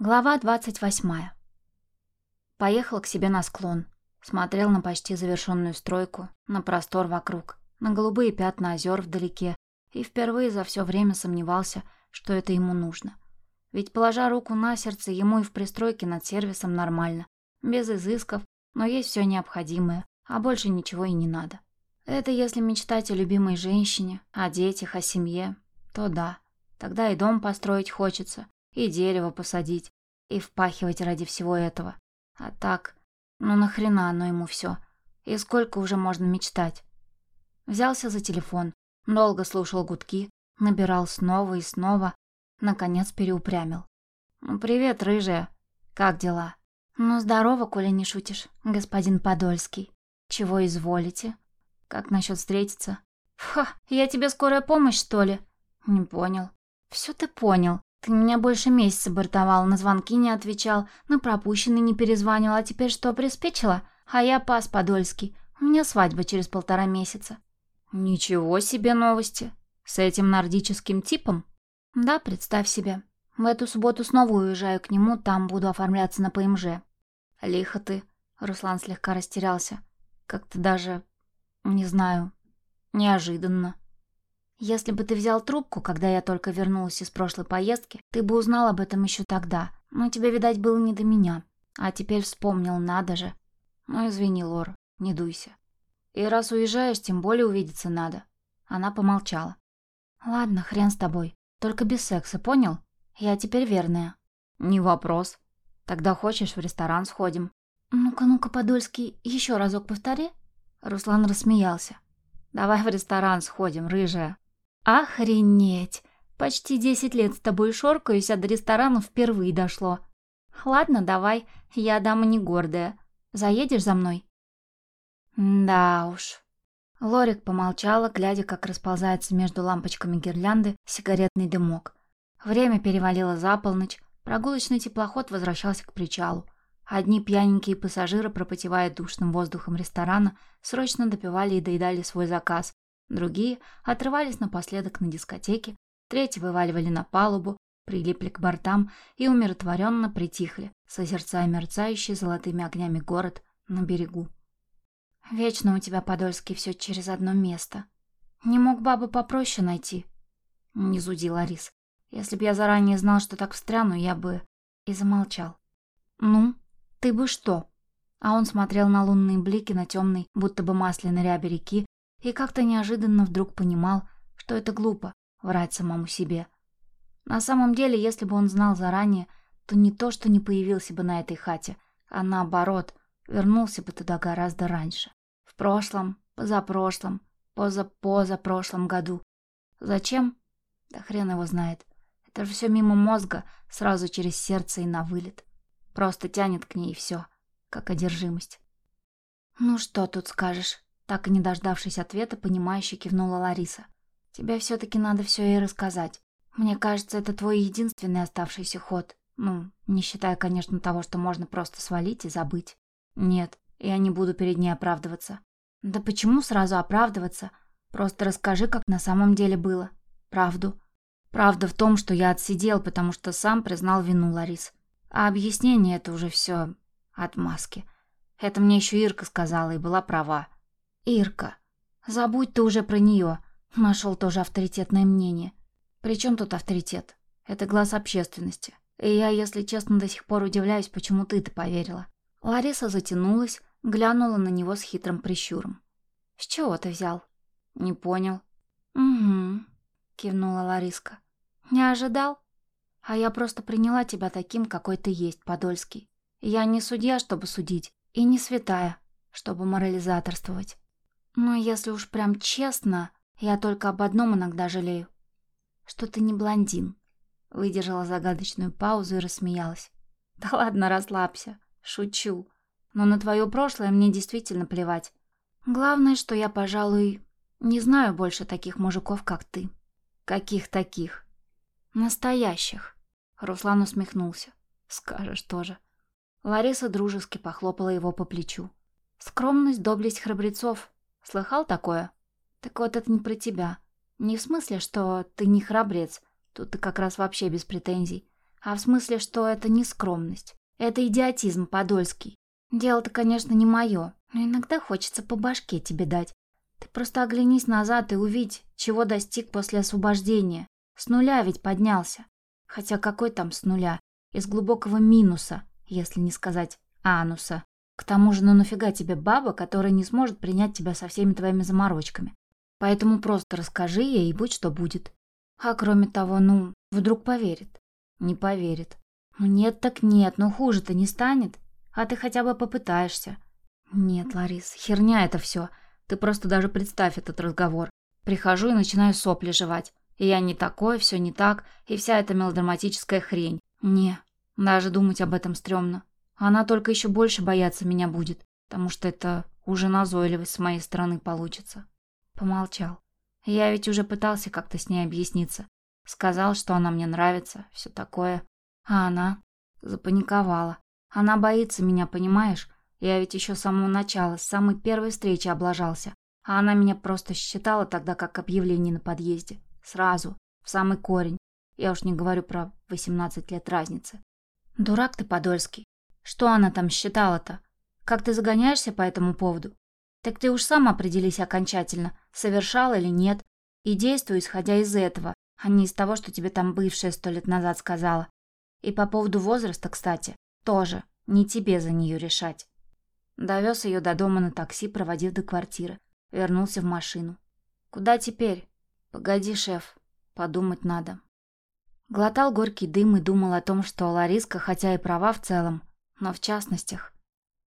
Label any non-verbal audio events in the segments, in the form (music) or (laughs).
Глава 28. Поехал к себе на склон. Смотрел на почти завершенную стройку, на простор вокруг, на голубые пятна озер вдалеке и впервые за все время сомневался, что это ему нужно. Ведь, положа руку на сердце, ему и в пристройке над сервисом нормально, без изысков, но есть все необходимое, а больше ничего и не надо. Это если мечтать о любимой женщине, о детях, о семье, то да, тогда и дом построить хочется, и дерево посадить, и впахивать ради всего этого. А так, ну нахрена оно ему все? И сколько уже можно мечтать? Взялся за телефон, долго слушал гудки, набирал снова и снова, наконец переупрямил. «Ну, привет, рыжая. Как дела?» «Ну, здорово, коли не шутишь, господин Подольский. Чего изволите? Как насчет встретиться?» «Ха, я тебе скорая помощь, что ли?» «Не понял». «Все ты понял. Ты меня больше месяца бортовал, на звонки не отвечал, на пропущенный не перезванивал, а теперь что, приспичило? А я пас Подольский. У меня свадьба через полтора месяца. Ничего себе новости. С этим нордическим типом? Да, представь себе. В эту субботу снова уезжаю к нему, там буду оформляться на ПМЖ. Лихо ты. Руслан слегка растерялся. Как-то даже... не знаю. Неожиданно. Если бы ты взял трубку, когда я только вернулась из прошлой поездки, ты бы узнал об этом еще тогда. Но тебе, видать, было не до меня. А теперь вспомнил, надо же. Ну, извини, Лор, не дуйся. И раз уезжаешь, тем более увидеться надо. Она помолчала. Ладно, хрен с тобой. Только без секса, понял? Я теперь верная. Не вопрос. Тогда хочешь, в ресторан сходим. Ну-ка, ну-ка, Подольский, еще разок повтори. Руслан рассмеялся. Давай в ресторан сходим, рыжая. Охренеть! Почти десять лет с тобой шоркаюсь, а до ресторана впервые дошло. Ладно, давай, я дама не гордая. Заедешь за мной? Да уж. Лорик помолчала, глядя, как расползается между лампочками гирлянды сигаретный дымок. Время перевалило за полночь, прогулочный теплоход возвращался к причалу. Одни пьяненькие пассажиры, пропотевая душным воздухом ресторана, срочно допивали и доедали свой заказ, Другие отрывались напоследок на дискотеке, третьи вываливали на палубу, прилипли к бортам и умиротворенно притихли, созерцая мерцающий золотыми огнями город на берегу. «Вечно у тебя, Подольский, все через одно место. Не мог бабы попроще найти?» Не зуди, Ларис. «Если б я заранее знал, что так встряну, я бы...» И замолчал. «Ну, ты бы что?» А он смотрел на лунные блики на темной, будто бы масляной рябе реки, и как-то неожиданно вдруг понимал, что это глупо врать самому себе. На самом деле, если бы он знал заранее, то не то, что не появился бы на этой хате, а наоборот, вернулся бы туда гораздо раньше. В прошлом, позапрошлом, поза-позапрошлом году. Зачем? Да хрен его знает. Это же все мимо мозга, сразу через сердце и на вылет. Просто тянет к ней все, как одержимость. Ну что тут скажешь? Так и не дождавшись ответа, понимающе кивнула Лариса. «Тебе все-таки надо все ей рассказать. Мне кажется, это твой единственный оставшийся ход. Ну, не считая, конечно, того, что можно просто свалить и забыть. Нет, я не буду перед ней оправдываться. Да почему сразу оправдываться? Просто расскажи, как на самом деле было. Правду. Правда в том, что я отсидел, потому что сам признал вину Ларис. А объяснение это уже все отмазки. Это мне еще Ирка сказала и была права. Ирка. Забудь ты уже про нее. Нашел тоже авторитетное мнение. Причем тут авторитет? Это глаз общественности. И я, если честно, до сих пор удивляюсь, почему ты-то поверила. Лариса затянулась, глянула на него с хитрым прищуром. «С чего ты взял?» «Не понял». «Угу», — кивнула Лариска. «Не ожидал? А я просто приняла тебя таким, какой ты есть, Подольский. Я не судья, чтобы судить, и не святая, чтобы морализаторствовать. Но если уж прям честно, я только об одном иногда жалею. Что ты не блондин. Выдержала загадочную паузу и рассмеялась. (laughs) Да ладно, расслабься. Шучу. Но на твое прошлое мне действительно плевать. Главное, что я, пожалуй, не знаю больше таких мужиков, как ты. Каких таких? Настоящих. Руслан усмехнулся. Скажешь тоже. Лариса дружески похлопала его по плечу. Скромность, доблесть храбрецов. Слыхал такое? Так вот это не про тебя. Не в смысле, что ты не храбрец. Тут ты как раз вообще без претензий. а в смысле, что это не скромность. Это идиотизм подольский. Дело-то, конечно, не мое, но иногда хочется по башке тебе дать. Ты просто оглянись назад и увидь, чего достиг после освобождения. С нуля ведь поднялся. Хотя какой там с нуля? Из глубокого минуса, если не сказать ануса. К тому же, ну нафига тебе баба, которая не сможет принять тебя со всеми твоими заморочками? Поэтому просто расскажи ей и будь что будет. А кроме того, ну, вдруг поверит. Не поверит. Ну нет так нет, но хуже-то не станет. А ты хотя бы попытаешься. Нет, Ларис, херня это все. Ты просто даже представь этот разговор. Прихожу и начинаю сопли жевать. И я не такой, все не так, и вся эта мелодраматическая хрень. Не, даже думать об этом стрёмно. Она только еще больше бояться меня будет, потому что это уже назойливость с моей стороны получится. Помолчал. Я ведь уже пытался как-то с ней объясниться. Сказал, что она мне нравится, все такое. А она запаниковала. Она боится меня, понимаешь? Я ведь еще с самого начала, с самой первой встречи облажался. А она меня просто считала тогда как объявление на подъезде. Сразу, в самый корень. Я уж не говорю про 18 лет разницы. Дурак ты, Подольский. Что она там считала-то? Как ты загоняешься по этому поводу? Так ты уж сам определись окончательно, совершал или нет, и действуй, исходя из этого, а не из того, что тебе там бывшая сто лет назад сказала. И по поводу возраста, кстати, тоже, не тебе за нее решать. Довез ее до дома на такси, проводив до квартиры. Вернулся в машину. «Куда теперь?» «Погоди, шеф. Подумать надо». Глотал горький дым и думал о том, что Лариска, хотя и права в целом, но в частностях.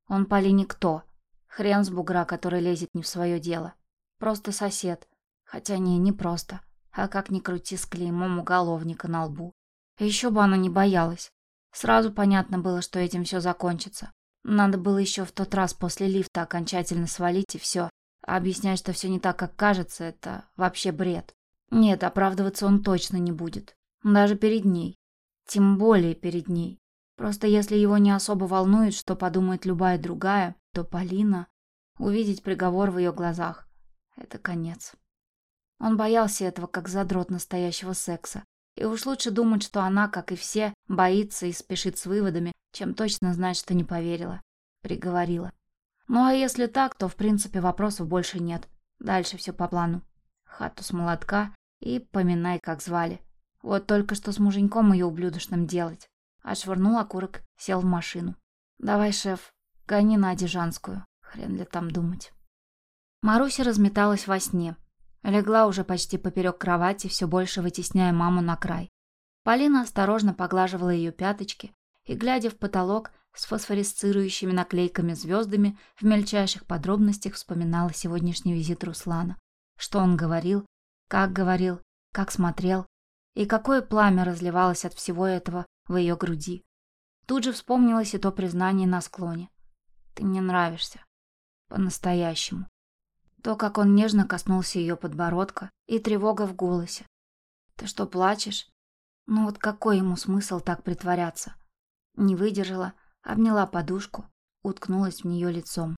Он Поле никто. Хрен с бугра, который лезет не в свое дело. Просто сосед. Хотя не, не просто. А как ни крути с клеймом уголовника на лбу. Еще бы она не боялась. Сразу понятно было, что этим все закончится. Надо было еще в тот раз после лифта окончательно свалить и все. А объяснять, что все не так, как кажется, это вообще бред. Нет, оправдываться он точно не будет. Даже перед ней. Тем более перед ней. Просто если его не особо волнует, что подумает любая другая, то Полина... Увидеть приговор в ее глазах — это конец. Он боялся этого, как задрот настоящего секса. И уж лучше думать, что она, как и все, боится и спешит с выводами, чем точно знать, что не поверила. Приговорила. Ну а если так, то в принципе вопросов больше нет. Дальше все по плану. Хату с молотка и поминай, как звали. Вот только что с муженьком ее ублюдочным делать. Отшвырнул окурок, сел в машину. «Давай, шеф, гони на Одежанскую. Хрен ли там думать». Маруся разметалась во сне. Легла уже почти поперек кровати, все больше вытесняя маму на край. Полина осторожно поглаживала ее пяточки и, глядя в потолок с фосфорисцирующими наклейками звездами, в мельчайших подробностях вспоминала сегодняшний визит Руслана. Что он говорил, как говорил, как смотрел, и какое пламя разливалось от всего этого в ее груди. Тут же вспомнилось и то признание на склоне. «Ты мне нравишься. По-настоящему». То, как он нежно коснулся ее подбородка, и тревога в голосе. «Ты что, плачешь?» Ну вот какой ему смысл так притворяться? Не выдержала, обняла подушку, уткнулась в нее лицом.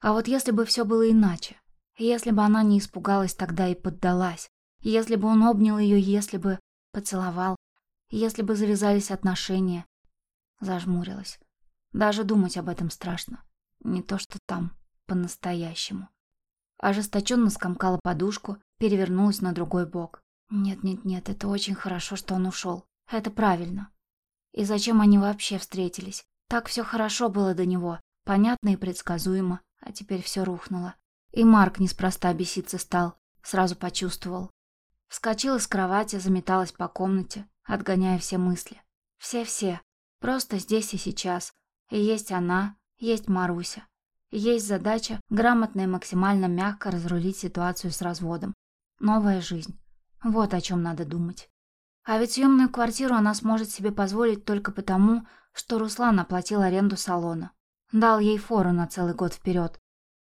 А вот если бы все было иначе, если бы она не испугалась тогда и поддалась, если бы он обнял ее, если бы поцеловал, если бы завязались отношения. Зажмурилась. Даже думать об этом страшно. Не то, что там, по-настоящему. Ожесточенно скомкала подушку, перевернулась на другой бок. Нет-нет-нет, это очень хорошо, что он ушел. Это правильно. И зачем они вообще встретились? Так все хорошо было до него, понятно и предсказуемо, а теперь все рухнуло. И Марк неспроста беситься стал, сразу почувствовал. Вскочила с кровати, заметалась по комнате, отгоняя все мысли. Все-все. Просто здесь и сейчас. И есть она, есть Маруся. есть задача грамотно и максимально мягко разрулить ситуацию с разводом. Новая жизнь. Вот о чем надо думать. А ведь съемную квартиру она сможет себе позволить только потому, что Руслан оплатил аренду салона. Дал ей фору на целый год вперед.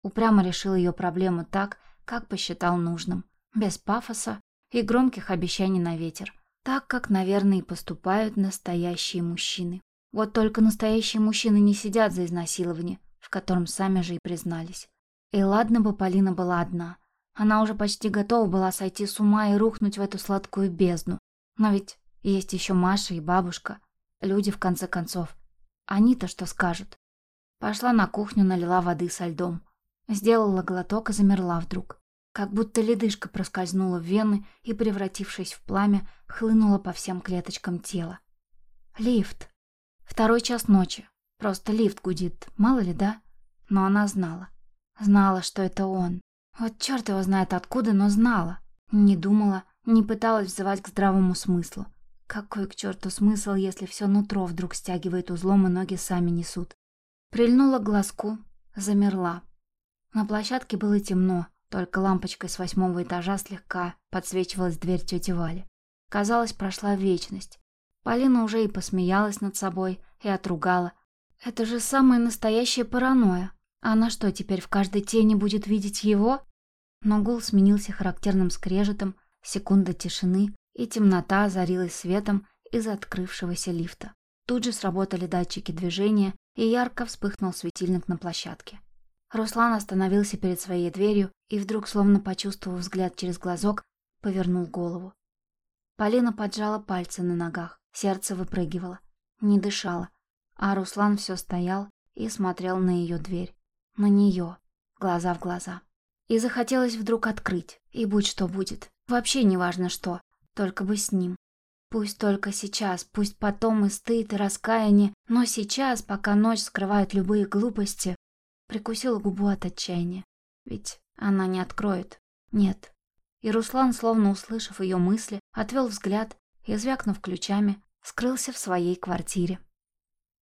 Упрямо решил ее проблему так, как посчитал нужным. Без пафоса и громких обещаний на ветер. Так, как, наверное, и поступают настоящие мужчины. Вот только настоящие мужчины не сидят за изнасилование, в котором сами же и признались. И ладно бы Полина была одна. Она уже почти готова была сойти с ума и рухнуть в эту сладкую бездну. Но ведь Есть еще Маша и бабушка. Люди, в конце концов. Они-то что скажут? Пошла на кухню, налила воды со льдом. Сделала глоток и замерла вдруг. Как будто ледышка проскользнула в вены и, превратившись в пламя, хлынула по всем клеточкам тела. Лифт. Второй час ночи. Просто лифт гудит, мало ли, да? Но она знала. Знала, что это он. Вот черт его знает откуда, но знала. Не думала, не пыталась взывать к здравому смыслу. Какой к черту смысл, если все нутро вдруг стягивает узлом и ноги сами несут? Прильнула к глазку, замерла. На площадке было темно, только лампочкой с восьмого этажа слегка подсвечивалась дверь тети Вали. Казалось, прошла вечность. Полина уже и посмеялась над собой, и отругала. Это же самая настоящая паранойя. Она что, теперь в каждой тени будет видеть его? Но гул сменился характерным скрежетом, секунда тишины, и темнота озарилась светом из открывшегося лифта. Тут же сработали датчики движения, и ярко вспыхнул светильник на площадке. Руслан остановился перед своей дверью и вдруг, словно почувствовав взгляд через глазок, повернул голову. Полина поджала пальцы на ногах, сердце выпрыгивало, не дышала, а Руслан все стоял и смотрел на ее дверь, на нее, глаза в глаза. И захотелось вдруг открыть, и будь что будет, вообще не важно что, только бы с ним. Пусть только сейчас, пусть потом и стыд, и раскаяние, но сейчас, пока ночь скрывает любые глупости, прикусила губу от отчаяния. Ведь она не откроет. Нет. И Руслан, словно услышав ее мысли, отвел взгляд и, звякнув ключами, скрылся в своей квартире.